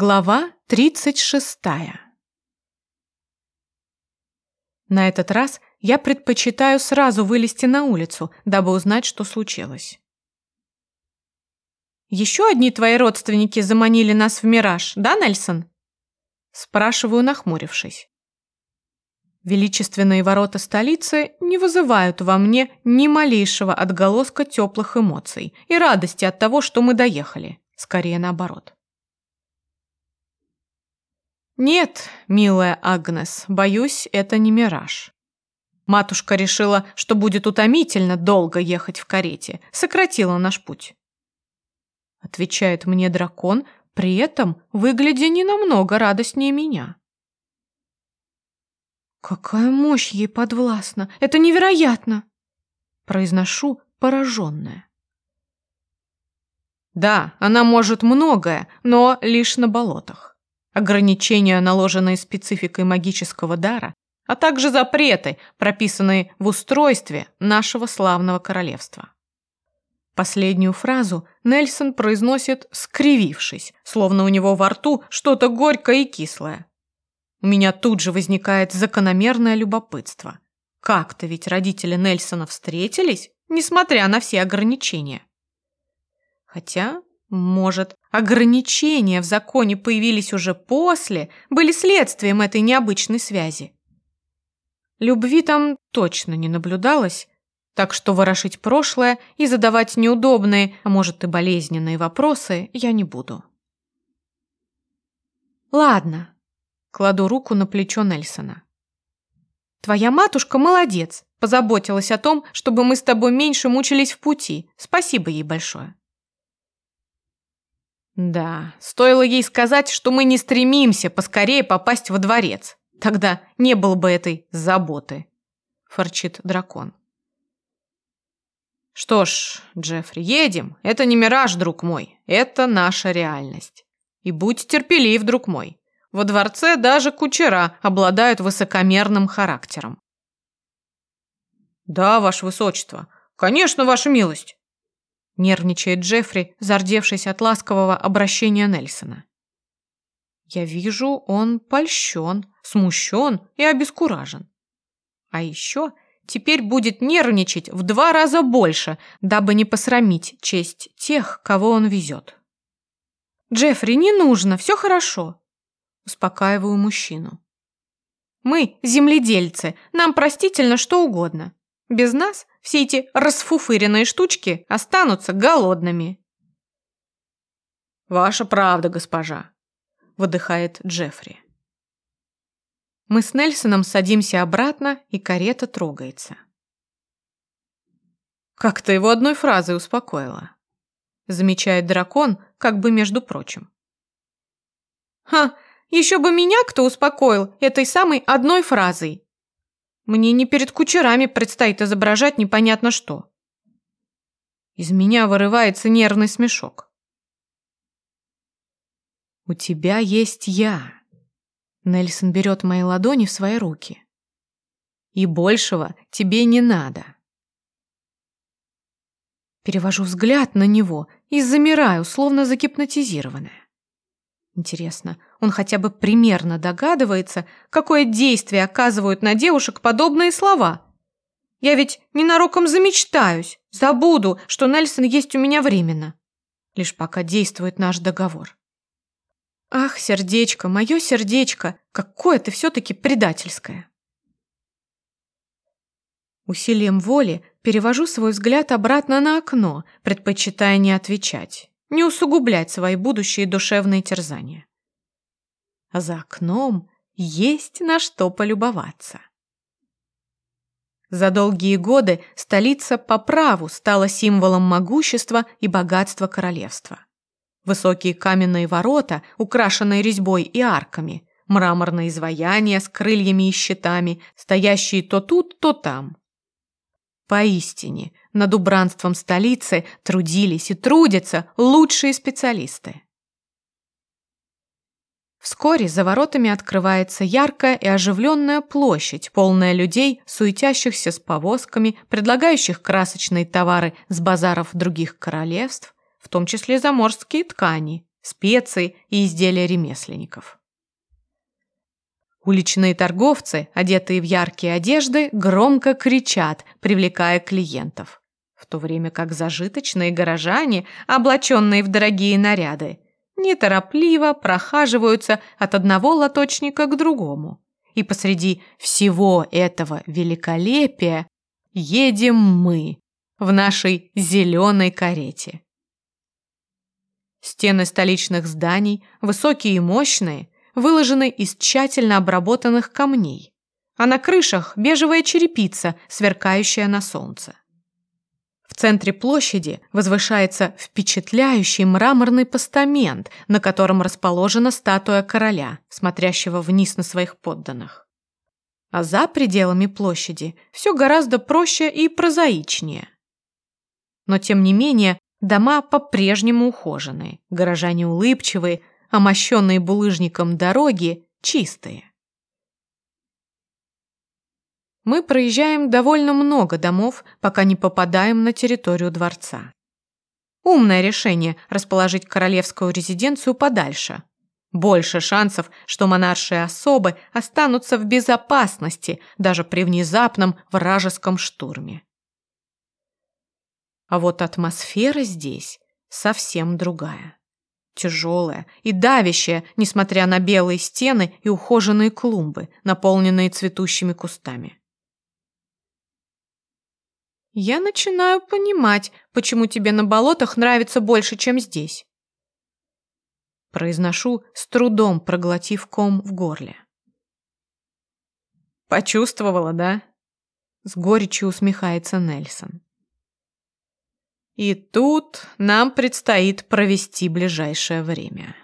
Глава 36. На этот раз я предпочитаю сразу вылезти на улицу, дабы узнать, что случилось. «Еще одни твои родственники заманили нас в мираж, да, Нельсон?» Спрашиваю, нахмурившись. Величественные ворота столицы не вызывают во мне ни малейшего отголоска теплых эмоций и радости от того, что мы доехали. Скорее наоборот. Нет, милая Агнес, боюсь, это не мираж. Матушка решила, что будет утомительно долго ехать в карете, сократила наш путь. Отвечает мне дракон, при этом выглядя не намного радостнее меня. Какая мощь ей подвластна! Это невероятно! Произношу пораженная. Да, она может многое, но лишь на болотах ограничения, наложенные спецификой магического дара, а также запреты, прописанные в устройстве нашего славного королевства. Последнюю фразу Нельсон произносит, скривившись, словно у него во рту что-то горькое и кислое. У меня тут же возникает закономерное любопытство. Как-то ведь родители Нельсона встретились, несмотря на все ограничения. Хотя может, ограничения в законе появились уже после, были следствием этой необычной связи? Любви там точно не наблюдалось, так что ворошить прошлое и задавать неудобные, а может и болезненные вопросы я не буду. «Ладно», — кладу руку на плечо Нельсона. «Твоя матушка молодец, позаботилась о том, чтобы мы с тобой меньше мучились в пути. Спасибо ей большое». Да, стоило ей сказать, что мы не стремимся поскорее попасть во дворец. Тогда не было бы этой заботы, форчит дракон. Что ж, Джеффри, едем. Это не мираж, друг мой. Это наша реальность. И будь терпелив, друг мой. Во дворце даже кучера обладают высокомерным характером. Да, ваше высочество. Конечно, ваша милость нервничает Джеффри, зардевшись от ласкового обращения Нельсона. Я вижу, он польщен, смущен и обескуражен. А еще теперь будет нервничать в два раза больше, дабы не посрамить честь тех, кого он везет. «Джеффри, не нужно, все хорошо», – успокаиваю мужчину. «Мы земледельцы, нам простительно что угодно. Без нас все эти расфуфыренные штучки останутся голодными. «Ваша правда, госпожа», – выдыхает Джеффри. Мы с Нельсоном садимся обратно, и карета трогается. «Как то его одной фразой успокоила», – замечает дракон, как бы между прочим. «Ха, еще бы меня кто успокоил этой самой одной фразой», мне не перед кучерами предстоит изображать непонятно что. Из меня вырывается нервный смешок. «У тебя есть я». Нельсон берет мои ладони в свои руки. «И большего тебе не надо». Перевожу взгляд на него и замираю, словно загипнотизированная. Интересно, он хотя бы примерно догадывается, какое действие оказывают на девушек подобные слова. Я ведь ненароком замечтаюсь, забуду, что Нельсон есть у меня временно. Лишь пока действует наш договор. Ах, сердечко, мое сердечко, какое ты все-таки предательское. Усилием воли перевожу свой взгляд обратно на окно, предпочитая не отвечать не усугублять свои будущие душевные терзания. За окном есть на что полюбоваться. За долгие годы столица по праву стала символом могущества и богатства королевства. Высокие каменные ворота, украшенные резьбой и арками, мраморные изваяния с крыльями и щитами, стоящие то тут, то там. Поистине, над убранством столицы трудились и трудятся лучшие специалисты. Вскоре за воротами открывается яркая и оживленная площадь, полная людей, суетящихся с повозками, предлагающих красочные товары с базаров других королевств, в том числе заморские ткани, специи и изделия ремесленников. Уличные торговцы, одетые в яркие одежды, громко кричат, привлекая клиентов, в то время как зажиточные горожане, облаченные в дорогие наряды, неторопливо прохаживаются от одного лоточника к другому. И посреди всего этого великолепия едем мы в нашей зеленой карете. Стены столичных зданий, высокие и мощные, выложены из тщательно обработанных камней, а на крышах бежевая черепица, сверкающая на солнце. В центре площади возвышается впечатляющий мраморный постамент, на котором расположена статуя короля, смотрящего вниз на своих подданных. А за пределами площади все гораздо проще и прозаичнее. Но тем не менее дома по-прежнему ухоженные, горожане улыбчивые, а мощенные булыжником дороги чистые. Мы проезжаем довольно много домов, пока не попадаем на территорию дворца. Умное решение расположить королевскую резиденцию подальше. Больше шансов, что монаршие особы останутся в безопасности даже при внезапном вражеском штурме. А вот атмосфера здесь совсем другая. Тяжелая и давящая, несмотря на белые стены и ухоженные клумбы, наполненные цветущими кустами. Я начинаю понимать, почему тебе на болотах нравится больше, чем здесь. Произношу, с трудом проглотив ком в горле. Почувствовала, да? С горечью усмехается Нельсон. И тут нам предстоит провести ближайшее время.